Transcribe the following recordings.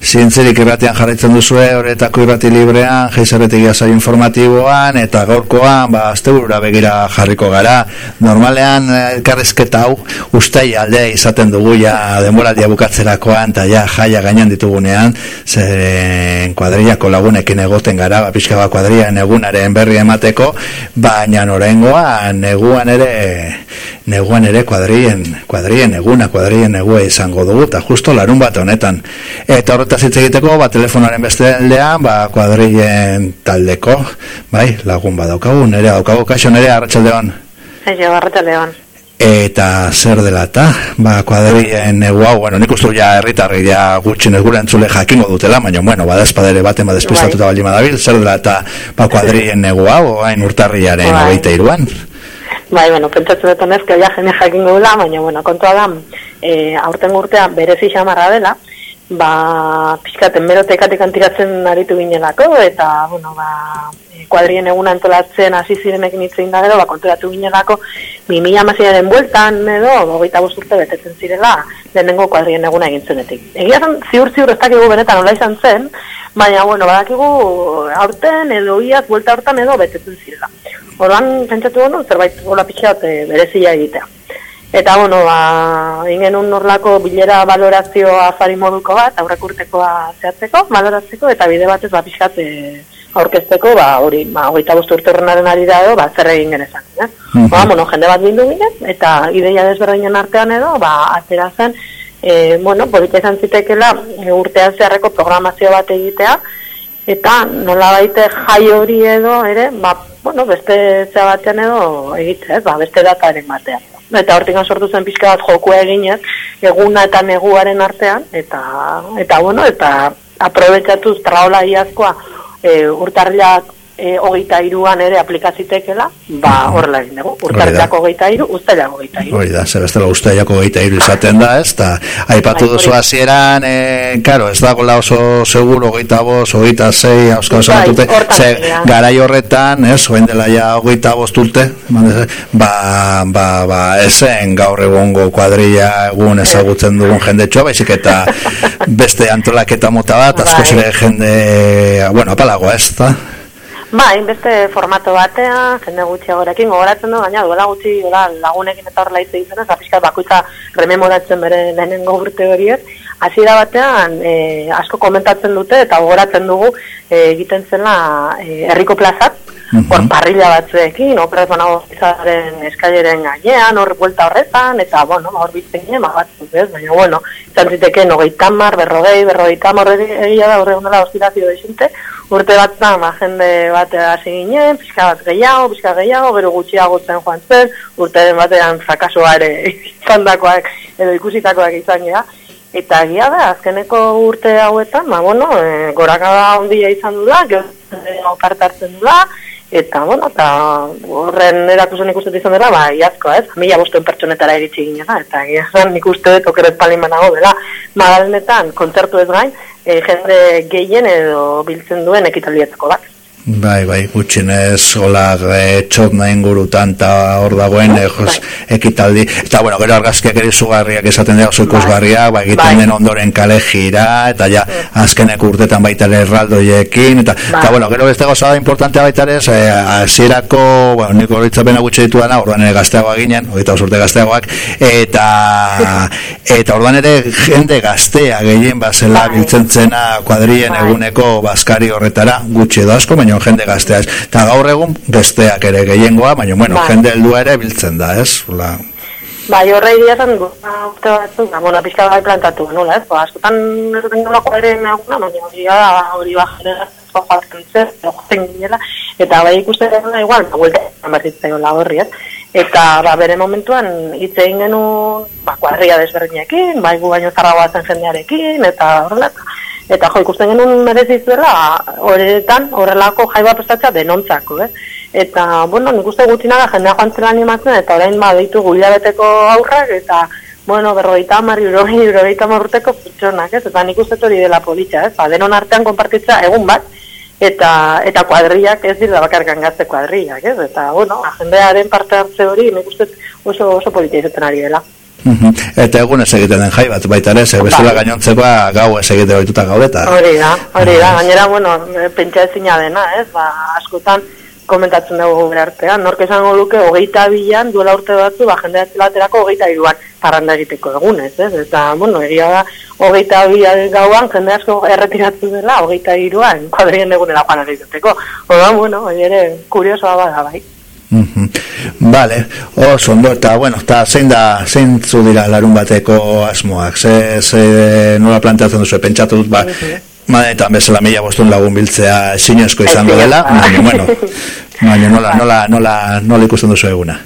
zientzerik irratian jarraitzen duzue, horretako irrati librean, geizarretik jazai informatiboan, eta gaurkoan, ba, azte begira jarriko gara. Normalean, elkarrezketa hau, ustai aldea izaten dugu, ja, demoraldia bukatzerakoan, eta ja, jaia gainan ditugunean, zer kuadriako lagunekin egoten gara, ba, pixka ba, kuadrian egunaren berri emateko, baina norengoa, neguan ere, neguan ere kuadrien, kuadrien eguna, kuadrien egua izango dugu, eta justo larun bat honetan. Eta horretaz hitz egiteko, ba, telefonaren beste aldean, ba, kuadrien taldeko, bai, lagun bat daukagu, nere daukagu, kaixo nere, arratxaldeon. Aio, arratxaldeon. Eta zer dela eta, ba, kuadrien egu hau, bueno, nik ustu ja herritarri ja gutxin ez gure entzule jakingo dutela, baina, bueno, ba, despadere baten, ba, despistatuta bai. bali madabil, zer dela eta, ba, kuadrien egu hau, hain urtarriaren bai. iruan. Bai, bueno, pentsatzen dut honez, ja jene jakingo dela, baina, bueno, kontua da, e, aurten urtea berezi xamarra dela, ba, pixkaten berotekatik antiratzen aritu ginelako, eta, bueno, ba, kuadrien egun antolatzen hasi zirenekin hitzein da gero, ba, konturatu ginelako, mi mila maziaren bueltan edo, gogeita bosturte betetzen zirela, lehenengo kuadrien eguna egin zenetik. Egia zen, ziur ziur ez dakigu benetan nola izan zen, baina, bueno, badakigu aurten edo iaz, buelta hortan edo betetzen zirela. Orduan, pentsatu gano, zerbait gola pixat e, berezia egitea. Eta, bueno, ba, ingen un norlako bilera valorazioa afari moduko bat, aurrak urtekoa zehatzeko, valoratzeko, eta bide batez, ba, pixkat, e, aurkezteko, ba, hori, ba, hogeita bostu urte horrenaren ari da edo, ba, zer egin genezak, eh? Mm -hmm. Ba, bueno, jende bat bindu ginen, eta ideia desberdinen artean edo, ba, atera zen, e, bueno, polita izan zitekela, e, urtean zeharreko programazio bat egitea, eta nola baite jai hori edo, ere, ba, bueno, beste zea batean edo egitzez, ba, beste dataren batean. Eta hortik sortu zen pixka bat jokua eginez, eguna eta neguaren artean, eta, eta bueno, eta aprobetsatuz traola iazkoa e, urtarriak e, hogeita iruan ere aplikazitekela, ba, horrela egin dugu. Urtarriako hogeita iru, ustailako hogeita iru. Hori da, zer bestela ustailako hogeita iru izaten da, ez da, haipatu bai, duzu hasieran, e, karo, ez da gola oso seguro, hogeita bos, hogeita zei, hauska bai, ze, garai horretan, ez, hoen dela ja hogeita bost urte, ba, ba, ba, esen gaur egongo kuadrilla egun ezagutzen dugun jende txoa, baizik eta beste antolaketa mota bat, asko bai. jende, bueno, apalago ez, da? Ba, beste formato batean, jende gutxi agorekin, gogoratzen du, baina duela gutxi duela, lagunekin eta horrela izan izan, eta bakuitza rememoratzen bere lehenengo urte horiek, hasiera batean e, asko komentatzen dute eta gogoratzen dugu e, egiten zela e, herriko plazat, hor parrilla batzuekin, operazona izaren eskaileren gainean, hor buelta horretan, eta, bueno, hor bizten gine, batzuk, ez? Baina, bueno, izan ziteke, nogei tamar, berrogei, berrogei tamar, egia da, horre gondela hospitazio desinte, urte bat da, ma, jende bat hasi ginen, pixka bat gehiago, pixka gehiago, gero gutxiago zen joan zen, urte den batean frakasoa ere izan dakoak, edo ikusitakoak izan gara, Eta egia da, azkeneko urte hauetan, ma, bueno, e, gorakada ondia izan dula, gero parte hartzen dula, Eta, bueno, eta horren erakusen ikusten izan dela, ba, iazko, ez? Mila bosten pertsonetara eritxe ginen, eta iazan nik uste dut okeret palimanago dela. Magalenetan, kontzertu ez gain, e, jende gehien edo biltzen duen ekitalietzako bat. Bai, bai, gutxinez, hola, e, txotna ingurutan, eta hor dagoen, e, jos, bai. ekitaldi. Eta, bueno, gero argazkiak ere zugarriak esaten dira, zuikuz bai. ba, egiten bai. den ondoren kale jira, eta ja, azkenek urtetan baita ere erraldoiekin, eta, bai. eta, bueno, gero beste gozada importantea baita ere, e, azirako, bueno, niko horitzapena gutxe ditu dana, orduan ere gazteagoa ginen, hori urte gazteagoak, eta, eta orduan ere jende gaztea gehien bazela bai. biltzen zena kuadrien bai. eguneko bazkari horretara, gutxe edo asko, baina jende gaztea ez. Eta gaur egun besteak ere gehiengoa, baina bueno, ba. jende heldua ere biltzen da, ez? La... Bai, horre idia zen, urte batzuk, ba, bueno, pixka bai plantatu, nola, ez? Ba, askotan ez den nolako ere naguna, baina hori da, hori bajare gazteko joatzen zer, joatzen ginela, eta bai ikusten da igual, ba, guelta, amartitzen la horri, ez? Eta, ba, bere momentuan, hitz egin genu, ba, kuadria desberdinekin, bai gu baino zarragoa zen jendearekin, eta horrela, Eta jo, ikusten genuen mereziz dela, horretan, horrelako jaiba prestatzea denontzako, eh? Eta, bueno, nik uste gutina da, jendea joan zela animatzen, eta orain ba, ditu beteko aurrak, eta, bueno, berrogeita marri, berrogeita marruteko pertsonak, ez? Eta nik uste hori dela politxa, ez? Ba, denon artean konpartitza egun bat, eta eta kuadriak ez dira bakarkan gazte kuadriak, ez? Eta, bueno, jendearen parte hartze hori, nik uste oso, oso politia izaten ari dela. Mhm. Eta egun ez egiten den jai bat, baita ere, zer bestela bai. gainontzekoa gau ez egite baituta gaudeta. Hori da, hori da, gainera, bueno, pentsa ezina dena, ez, ba, askotan komentatzen dugu gure artean, nork esango duke, hogeita bilan, duela urte batzu, ba, jendea zelaterako hogeita iruan parranda egiteko egunez, ez, eta, bueno, egia da, hogeita bilan gauan, jende asko erretiratu dela, hogeita iruan, kuadrien egunela joan egiteko. Oda, bueno, ere, kuriosoa bada, bai. Vale, oso ondo eta bueno, eta zein da zein zu dira larun bateko asmoak. Ze, ze nola planteatzen duzu pentsatu dut ba, madenetan bezala mila bostun lagun biltzea sinezko izango dela, baina bueno, baina nola, nola, nola, nola ikusten duzu eguna.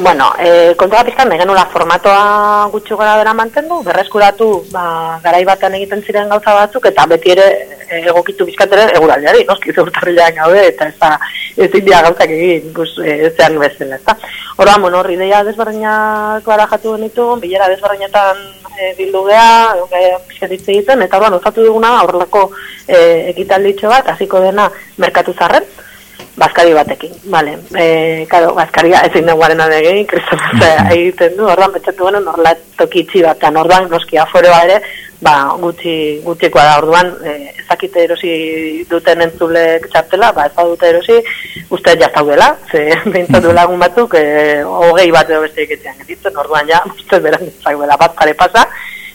Bueno, eh, kontua pizkan, nula formatoa gutxi gara bera mantendu, berreskuratu ba, garai batean egiten ziren gauza batzuk, eta beti ere eh, egokitu bizkatere eguraldiari, noski zeurtarrilean gaude, eta ez da ez india gauzak egin, guz, e, zean bezala, ez da. Hora, bueno, hor, ideia desberdinak barajatu genitu, bilera desberdinetan e, bildu geha, pizkatitze egiten, eta hor, osatu duguna, horrelako e, ekitalditxo bat, hasiko dena merkatu zarren, Baskari batekin, vale. Eh, claro, Baskaria ezin da guarena de egin, egiten du. Ordan pentsatu genen norla toki itxi bat, ta ordan noski aforoa ere, ba, gutxi gutxikoa da. Orduan, eh, ezakite erosi duten entzulek txartela, ba, ez dute erosi, uste ja zaudela, ze pentsatu lagun batzuk, eh, hogei bat edo beste egitean egiten, orduan ja, uste beran zaudela bat jare pasa,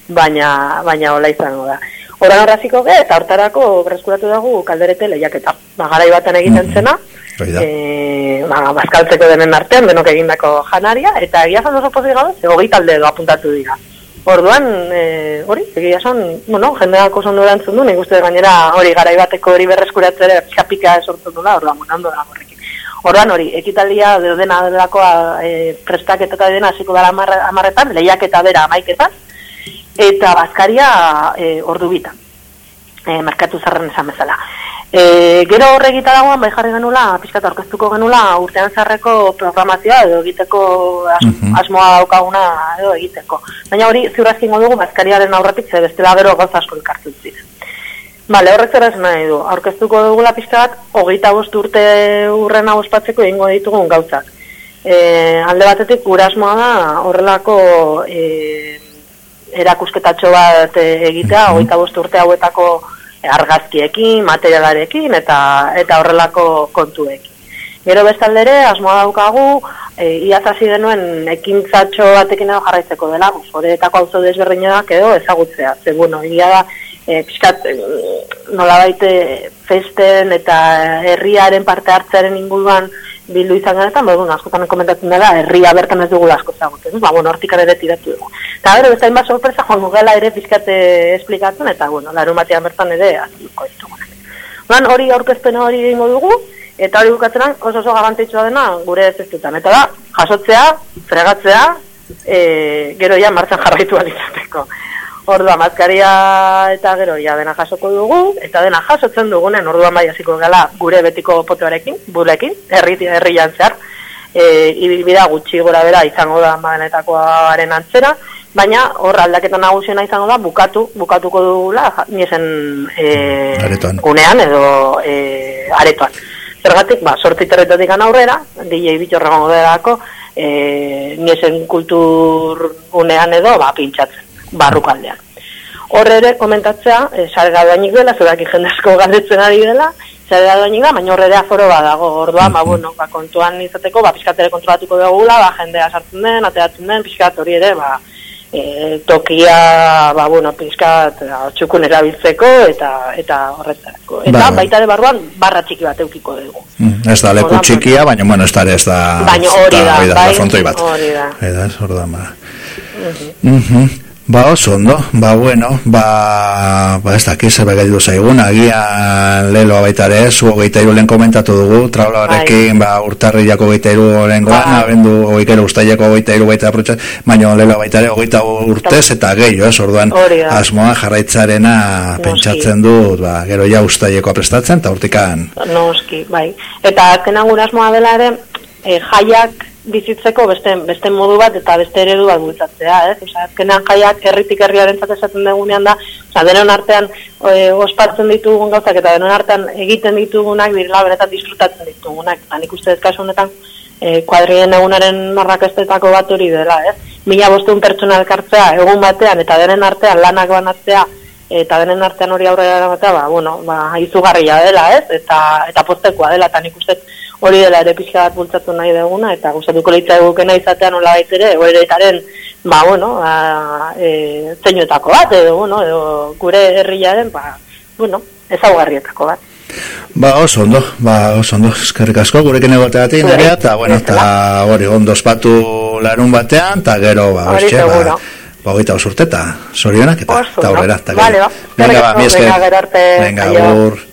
baina, baina hola izango da. Horan horraziko ge, eta hortarako berreskuratu dugu kalderete lehiaketa. Ba, garai baten egiten mm-hmm. zena, e, ba, bazkaltzeko denen artean, denok egindako janaria, eta egia zan oso pozik gabe, ze hogei edo apuntatu dira. Orduan, e, hori, egia zan, bueno, jendeak oso ondo erantzun du, nik uste gainera hori garai bateko hori berreskuratzea pika esortzen dula, orduan, munando da horrekin. Orduan hori, ekitaldia dena delakoa e, prestaketaka dena hasiko dara amarretan, lehiaketa bera amaiketan, eta bazkaria e, ordu bita. E, markatu zarren esan bezala. E, gero horre egita dagoan, bai jarri genula, pixkat orkestuko genula, urtean zarreko programazioa edo egiteko as, mhm. asmoa daukaguna edo egiteko. Baina hori ziurazkin dugu bazkariaren aurretik ze bestela gero gauza asko ikartzen ziren. Bale, horrek zer nahi du. Aurkeztuko dugula pixka bat, hogeita bost urte urrena ospatzeko egingo ditugun gauzak. E, alde batetik, gurasmoa da horrelako e, erakusketatxo bat eh, egitea, mm -hmm. bost urte hauetako argazkiekin, materialarekin eta eta horrelako kontuekin. Gero bestaldere, asmoa daukagu, e, iaz hasi denuen ekintzatxo batekin edo jarraitzeko dela, horretako hau desberdinak edo ezagutzea. Ze, bueno, ia da, e, pixkat, e, nola baite festen eta herriaren parte hartzearen inguruan bildu izan garetan, ba, bueno, askotan komentatzen dela, herria bertan ez dugu asko zagoten, ba, bueno, hortik ere tiratu dugu. Eta bero, besta inba sorpresa, joan gugela ere pizkate esplikatzen, eta, bueno, larun batean bertan ere, aziko ditugu. Ban, hori aurkezpen hori ingo dugu, eta hori bukatzen oso oso garantitxua dena gure ez Eta da, jasotzea, fregatzea, e, gero ja martzan jarraitu alizateko. Ordua mazkaria eta gero ja dena jasoko dugu eta dena jasotzen dugunen orduan bai hasiko gala gure betiko potoarekin, bulekin, herri herrian zehar. Eh, ibilbida gutxi gora bera izango da madenetakoaren antzera, baina hor aldaketa nagusiena izango da bukatu, bukatuko dugula niesen eh unean edo eh aretoan. Zergatik, ba, sorti territotik aurrera, DJ Bitorregon derako, eh niesen kultur unean edo, ba, pintxatzen barrukaldean. Horre ere komentatzea, e, salga doainik dela, zudak jende asko galdetzen ari dela, salga doainik da, baina horre ere aforo badago, ordua, ba, bueno, ba, kontuan izateko, ba, pixkatere kontrolatuko dugula, ba, jendea sartzen den, ateatzen den, pixkat hori ere, ba, e, tokia, ba, bueno, pixkat, txukun erabiltzeko, eta eta horretzako. Eta ba, baita ere barruan, barra txiki bat eukiko dugu. Mm, ez da, leku txikia, baina, bueno, ez da, ez da, baina hori da, hori da, hori da, hori da, ba. Uh Ba, oso ondo, ba, bueno, ba, ba ez dakiz, ebe gaitu zaigun, agian leloa baita ere, zu hogeita iru lehen komentatu dugu, traula horrekin, bai. ba, urtarri jako hogeita iru lehen goan, ba. abendu hogeikero ustaileko hogeita iru baita aprotxat, baina leloa baita ere, hogeita urtez eta gehiago, ez, orduan, asmoa jarraitzarena pentsatzen dut, ba, gero ja ustaileko aprestatzen, eta urtikan. Noski, bai. Eta azkenan gure asmoa dela ere, eh, jaiak, bizitzeko beste, beste modu bat eta beste eredu bat bultzatzea, ez? Osa, azkenean jaiak herritik herriaren esaten dugunean da, osa, denon artean e, ospatzen ditugun gauzak eta denon artean egiten ditugunak, direla beretan disfrutatzen ditugunak. Eta nik uste ezkazu honetan, e, kuadrien egunaren marrakestetako bat hori dela, ez? mila bostun pertsona elkartzea egun batean eta denen artean lanak banatzea eta denen artean hori aurrera batea, ba, bueno, ba, izugarria dela, ez? Eta, eta postekoa dela, eta nik uste hori dela ere pixka bat bultzatu nahi duguna, eta gustatuko leitza egukena izatean nola baitere, horretaren, ba, bueno, ba, e, zeinuetako bat, edo, bueno, edo, gure herriaren, ba, bueno, ezaugarrietako bat. Ba, oso ondo, ba, oso ondo, eskerrik asko, gurekin egoteatik, bai, nerea, eta, bueno, eta, hori, ondo espatu larun batean, eta gero, ba, hori, ba, ba, hogeita osurteta, sorionak, eta, eta horrela, eta gero. Vale, ba, venga, ba, mi esker, venga, venga,